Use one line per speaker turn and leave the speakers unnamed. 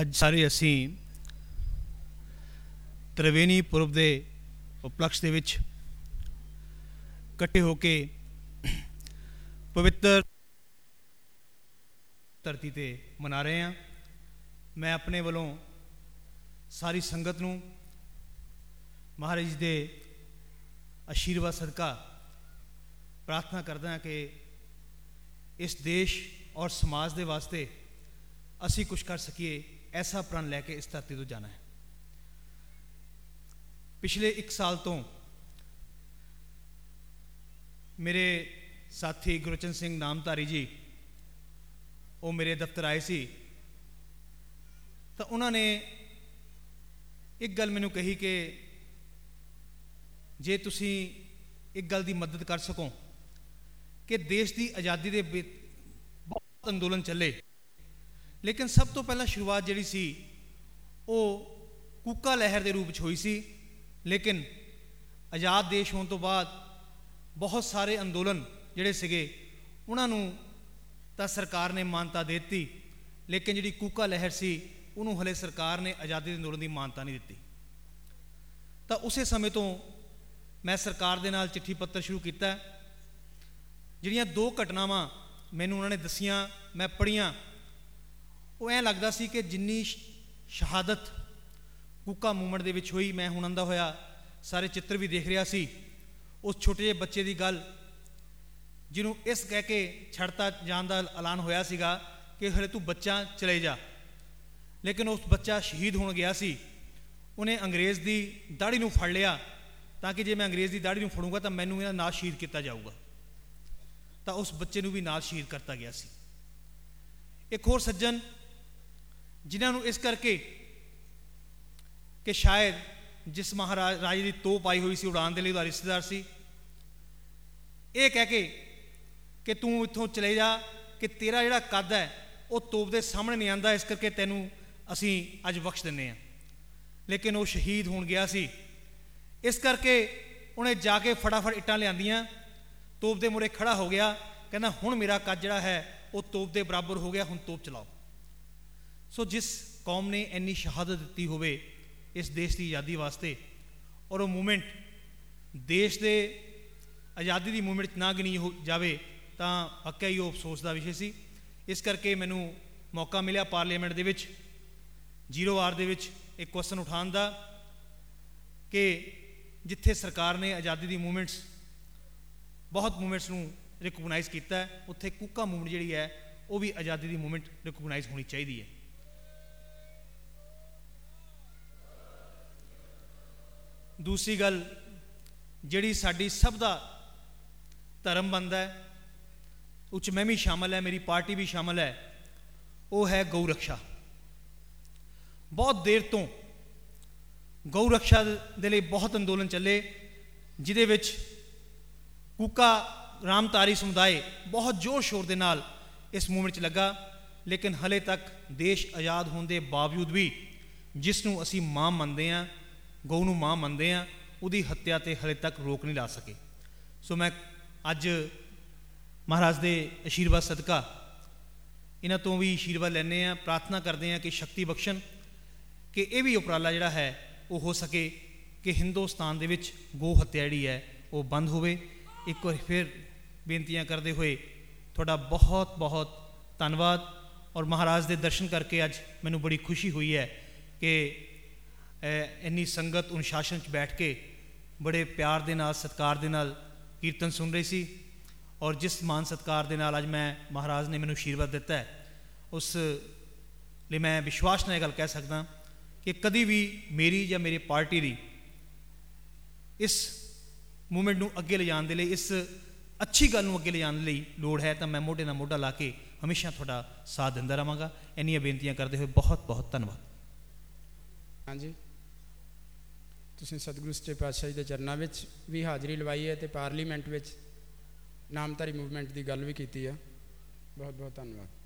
ਅੱਜ ਸਾਰੇ ਅਸੀਂ ਤ੍ਰਿਵੇਣੀ ਪੁਰਬ ਦੇ ਉਪਲਕਸ਼ ਦੇ ਵਿੱਚ ਇਕੱਠੇ ਹੋ ਕੇ ਪਵਿੱਤਰ ਧਰਤੀ ਤੇ ਮਨਾ ਰਹੇ ਹਾਂ। ਮੈਂ ਆਪਣੇ ਵੱਲੋਂ ਸਾਰੀ ਸੰਗਤ ਨੂੰ ਮਹਾਰਾਜ ਜੀ ਦੇ ਆਸ਼ੀਰਵਾਦ ਸਦਕਾ ਪ੍ਰਾਰਥਨਾ ਕਰਦਾ ਹਾਂ ਕਿ ਇਸ ਦੇਸ਼ ਔਰ ਸਮਾਜ ਦੇ ਵਾਸਤੇ ਅਸੀਂ ਕੁਝ ਕਰ ਸਕੀਏ। ਐਸਾ ਪ੍ਰਣ ਲੈ ਕੇ ਇਸ ਧਰਤੀ ਤੋਂ ਜਾਣਾ ਹੈ। ਪਿਛਲੇ 1 ਸਾਲ ਤੋਂ ਮੇਰੇ ਸਾਥੀ ਗੁਰਚਨ ਸਿੰਘ ਨਾਮਧਾਰੀ ਜੀ, ਉਹ ਮੇਰੇ ਦਫ਼ਤਰ ਆਏ ਸੀ। ਤਾਂ ਉਹਨਾਂ ਨੇ ਇੱਕ ਗੱਲ ਮੈਨੂੰ ਕਹੀ ਕਿ ਜੇ ਤੁਸੀਂ ਇੱਕ ਗੱਲ ਦੀ ਮਦਦ ਕਰ ਸਕੋ ਕਿ ਦੇਸ਼ ਦੀ ਆਜ਼ਾਦੀ ਦੇ ਬਹੁਤ ਅੰਦੋਲਨ ਚੱਲੇ। ਲੇਕਿਨ ਸਭ ਤੋਂ ਪਹਿਲਾਂ ਸ਼ੁਰੂਆਤ ਜਿਹੜੀ ਸੀ, ਉਹ ਕੂਕਾ ਲਹਿਰ ਦੇ ਰੂਪ 'ਚ ਹੋਈ ਸੀ। ਲੇਕਿਨ ਆਜ਼ਾਦ ਦੇਸ਼ ਹੋਣ ਤੋਂ ਬਾਅਦ ਬਹੁਤ ਸਾਰੇ ਅੰਦੋਲਨ ਜਿਹੜੇ ਸੀਗੇ, ਉਹਨਾਂ ਨੂੰ ਤਾਂ ਸਰਕਾਰ ਨੇ ਮਾਨਤਾ ਦੇ ਦਿੱਤੀ, ਲੇਕਿਨ ਜਿਹੜੀ ਕੂਕਾ ਲਹਿਰ ਸੀ, ਉਹਨੂੰ ਹਲੇ ਸਰਕਾਰ ਨੇ ਆਜ਼ਾਦੀ ਦੇ ਅੰਦੋਲਨ ਦੀ ਮਾਨਤਾ ਨਹੀਂ ਦਿੱਤੀ। ਤਾਂ ਉਸੇ ਸਮੇਂ ਤੋਂ ਮੈਂ ਸਰਕਾਰ ਦੇ ਨਾਲ ਚਿੱਠੀ ਪੱਤਰ ਸ਼ੁਰੂ ਕੀਤਾ। ਜਿਹੜੀਆਂ ਦੋ ਘਟਨਾਵਾਂ ਮੈਨੂੰ ਉਹਨਾਂ ਨੇ ਦਸੀਆਂ, ਮੈਂ ਪੜੀਆਂ ਉਹ ਐਂ ਲੱਗਦਾ ਸੀ ਕਿ ਜਿੰਨੀ ਸ਼ਹਾਦਤ ਕੂਕਾ ਮੂਵਮੈਂਟ ਦੇ ਵਿੱਚ ਹੋਈ, ਮੈਂ ਹੁਣ ਆਂਦਾ ਹੋਇਆ, ਸਾਰੇ ਚਿੱਤਰ ਵੀ ਦੇਖ ਰਿਹਾ ਸੀ। ਉਸ ਛੋਟੇ ਜਿਹੇ ਬੱਚੇ ਦੀ ਗੱਲ, ਜਿਹਨੂੰ ਇਸ ਕਹਿ ਕੇ ਛੱਡਤਾ ਜਾਣ ਦਾ ਐਲਾਨ ਹੋਇਆ ਸੀਗਾ ਕਿ ਹਲੇ ਤੂੰ ਬੱਚਾ ਚਲੇ ਜਾ। ਲੇਕਿਨ ਉਸ ਬੱਚਾ ਸ਼ਹੀਦ ਹੋਣ ਗਿਆ ਸੀ। ਉਹਨੇ ਅੰਗਰੇਜ਼ ਦੀ ਦਾੜੀ ਨੂੰ ਫੜ ਲਿਆ। ਤਾਂ ਕਿ ਜੇ ਮੈਂ ਅੰਗਰੇਜ਼ ਦੀ ਦਾੜੀ ਨੂੰ ਫੜੂੰਗਾ ਤਾਂ ਮੈਨੂੰ ਇਹਦਾ ਨਾਲ ਸ਼ਹੀਦ ਕੀਤਾ ਜਾਊਗਾ। ਤਾਂ ਉਸ ਬੱਚੇ ਨੂੰ ਵੀ ਨਾਲ ਸ਼ਹੀਦ ਕਰਤਾ ਗਿਆ ਸੀ। ਇੱਕ ਹੋਰ ਸੱਜਣ ਜਿਨ੍ਹਾਂ ਨੂੰ ਇਸ ਕਰਕੇ ਕਿ ਸ਼ਾਇਦ ਜਿਸ ਮਹਾਰਾਜ, ਰਾਜੇ ਦੀ ਤੋਪ ਆਈ ਹੋਈ ਸੀ, ਉਡਾਨ ਦੇ ਲਈ ਉਹਦਾ ਰਿਸ਼ਤੇਦਾਰ ਸੀ, ਇਹ ਕਹਿ ਕੇ ਕਿ ਤੂੰ ਇੱਥੋਂ ਚਲੇ ਜਾ ਕਿ ਤੇਰਾ ਜਿਹੜਾ ਕੱਦ ਹੈ, ਉਹ ਤੋਪ ਦੇ ਸਾਹਮਣੇ ਨਹੀਂ ਆਂਦਾ ਇਸ ਕਰਕੇ ਤੈਨੂੰ ਅਸੀਂ ਅੱਜ ਬਖਸ਼ ਦਿੰਨੇ ਆ ਲੇਕਿਨ ਉਹ ਸ਼ਹੀਦ ਹੋਣ ਗਿਆ ਸੀ। ਇਸ ਕਰਕੇ ਉਹਨੇ ਜਾ ਕੇ ਫਟਾਫਟ ਇੱਟਾਂ ਲਿਆਂਦੀਆਂ, ਤੋਪ ਦੇ ਮੂਹਰੇ ਖੜਾ ਹੋ ਗਿਆ, ਕਹਿੰਦਾ, ਹੁਣ ਮੇਰਾ ਕੱਦ ਜਿਹੜਾ ਹੈ, ਉਹ ਤੋਪ ਦੇ ਬਰਾਬਰ ਹੋ ਗਿਆ, ਹੁਣ ਤੋਪ ਚਲਾਓ। ਸੋ ਜਿਸ ਕੌਮ ਨੇ ਇੰਨੀ ਸ਼ਹਾਦਤ ਦਿੱਤੀ ਹੋਵੇ ਇਸ ਦੇਸ਼ ਦੀ ਆਜ਼ਾਦੀ ਵਾਸਤੇ, ਔਰ ਉਹ ਮੂਵਮੈਂਟ ਦੇਸ਼ ਦੇ ਆਜ਼ਾਦੀ ਦੀ ਮੂਵਮੈਂਟ 'ਚ ਨਾ ਗਿਣੀ ਹੋ ਜਾਵੇ, ਤਾਂ ਵਾਕਿਆ ਹੀ ਉਹ ਅਫਸੋਸ ਦਾ ਵਿਸ਼ੇ ਸੀ। ਇਸ ਕਰਕੇ ਮੈਨੂੰ ਮੌਕਾ ਮਿਲਿਆ ਪਾਰਲੀਮੈਂਟ ਦੇ ਵਿੱਚ, ਜ਼ੀਰੋ ਆਰ ਦੇ ਵਿੱਚ ਇੱਕ ਕੁਐਸਚਨ ਉਠਾਉਣ ਦਾ ਕਿ ਜਿੱਥੇ ਸਰਕਾਰ ਨੇ ਆਜ਼ਾਦੀ ਦੀ ਮੂਵਮੈਂਟਸ ਬਹੁਤ ਮੂਵਮੈਂਟਸ ਨੂੰ ਰਿਕਗਨਾਈਜ਼ ਕੀਤਾ ਉੱਥੇ ਕੂਕਾ ਮੂਵਮੈਂਟ ਜਿਹੜੀ ਹੈ, ਉਹ ਵੀ ਆਜ਼ਾਦੀ ਦੀ ਮੂਵਮੈਂਟ ਰਿਕਗਨਾਈਜ਼ ਹੋਣੀ ਚਾਹੀਦੀ ਹੈ। ਦੂਸਰੀ ਗੱਲ, ਜਿਹੜੀ ਸਾਡੀ ਸਭ ਦਾ ਧਰਮ ਬੰਦਾ ਹੈ ਉੱਚ ਮੈਂ ਵੀ ਸ਼ਾਮਲ ਹੈ, ਮੇਰੀ ਪਾਰਟੀ ਵੀ ਸ਼ਾਮਲ ਹੈ, ਉਹ ਹੈ ਗਊ ਰੱਖਿਆ। ਬਹੁਤ ਦੇਰ ਤੋਂ ਗਊ ਰੱਖਿਆ ਦੇ ਲਈ ਬਹੁਤ ਅੰਦੋਲਨ ਚੱਲੇ, ਜਿਹਦੇ ਵਿੱਚ ਕੂਕਾ ਰਾਮਤਾਰੀ ਸਮੁਦਾਇ ਬਹੁਤ ਜ਼ੋਰ ਸ਼ੋਰ ਦੇ ਨਾਲ ਇਸ ਮੂਵਮੈਂਟ 'ਚ ਲੱਗਾ, ਲੇਕਿਨ ਹਲੇ ਤੱਕ ਦੇਸ਼ ਆਜ਼ਾਦ ਹੋਣ ਦੇ ਬਾਵਜੂਦ ਵੀ ਜਿਸ ਨੂੰ ਅਸੀਂ ਮਾਂ ਮੰਨਦੇ ਆ ਗਊ ਨੂੰ ਮਾਂ ਮੰਨਦੇ ਆ ਉਹਦੀ ਹੱਤਿਆ ਤੇ ਹਲੇ ਤੱਕ ਰੋਕ ਨਹੀਂ ਲਾ ਸਕੇ। ਸੋ ਮੈਂ ਅੱਜ ਮਹਾਰਾਜ ਦੇ ਅਸ਼ੀਰਵਾਦ ਸਦਕਾ ਇਹਨਾਂ ਤੋਂ ਵੀ ਅਸ਼ੀਰਵਾਦ ਲੈਣੇ ਆ ਪ੍ਰਾਰਥਨਾ ਕਰਦੇ ਆ ਕਿ ਸ਼ਕਤੀ ਬਖਸ਼ਣ, ਕਿ ਇਹ ਵੀ ਉਪਰਾਲਾ ਜਿਹੜਾ ਹੈ, ਉਹ ਹੋ ਸਕੇ ਕਿ ਹਿੰਦੁਸਤਾਨ ਦੇ ਵਿੱਚ ਗੋ ਹੱਤਿਆ ਜਿਹੜੀ ਹੈ, ਉਹ ਬੰਦ ਹੋਵੇ। ਇੱਕ ਵਾਰ ਫਿਰ ਬੇਨਤੀਆਂ ਕਰਦੇ ਹੋਏ ਤੁਹਾਡਾ ਬਹੁਤ ਬਹੁਤ ਧੰਨਵਾਦ ਔਰ ਮਹਾਰਾਜ ਦੇ ਦਰਸ਼ਨ ਕਰਕੇ ਅੱਜ ਮੈਨੂੰ ਬੜੀ ਖੁਸ਼ੀ ਹੋਈ ਹੈ ਕਿ ਇੰਨੀ ਸੰਗਤ ਅਨੁਸ਼ਾਸਨ 'ਚ ਬੈਠ ਕੇ ਬੜੇ ਪਿਆਰ ਦੇ ਨਾਲ ਸਤਿਕਾਰ ਦੇ ਨਾਲ ਕੀਰਤਨ ਸੁਣ ਰਹੀ ਸੀ ਔਰ ਜਿਸ ਮਾਨ ਸਤਿਕਾਰ ਦੇ ਨਾਲ ਅੱਜ ਮੈਂ ਮਹਾਰਾਜ ਨੇ ਮੈਨੂੰ ਅਸ਼ੀਰਵਾਦ ਦਿੱਤਾ ਹੈ ਉਸ ਲਈ ਮੈਂ ਵਿਸ਼ਵਾਸ ਨਾਲ ਇਹ ਗੱਲ ਕਹਿ ਸਕਦਾ ਕਿ ਕਦੀ ਵੀ ਮੇਰੀ ਜਾਂ ਮੇਰੀ ਪਾਰਟੀ ਦੀ ਇਸ ਮੂਵਮੈਂਟ ਨੂੰ ਅੱਗੇ ਲਿਜਾਣ ਦੇ ਲਈ ਇਸ ਅੱਛੀ ਗੱਲ ਨੂੰ ਅੱਗੇ ਲਿਜਾਣ ਲਈ ਲੋੜ ਹੈ ਤਾਂ ਮੈਂ ਮੋਢੇ ਨਾਲ ਮੋਢਾ ਲਾ ਕੇ ਹਮੇਸ਼ਾ ਤੁਹਾਡਾ ਸਾਥ ਦਿੰਦਾ ਰਵਾਂਗਾ ਇੰਨੀਆਂ ਬੇਨਤੀਆਂ ਕਰਦੇ ਹੋਏ ਬਹੁਤ ਬਹੁਤ ਧੰਨਵਾਦ
ਹਾਂਜੀ ਤੁਸੀਂ ਸਤਿਗੁਰੂ ਸੱਚੇ ਪਾਤਸ਼ਾਹ ਜੀ ਦੇ ਚਰਨਾਂ ਵਿੱਚ ਵੀ ਹਾਜ਼ਰੀ ਲਵਾਈ ਹੈ ਤੇ ਪਾਰਲੀਮੈਂਟ ਵਿੱਚ ਨਾਮਧਾਰੀ ਮੂਵਮੈਂਟ ਦੀ ਗੱਲ ਵੀ ਕੀਤੀ ਆ। ਬਹੁਤ ਬਹੁਤ ਧੰਨਵਾਦ।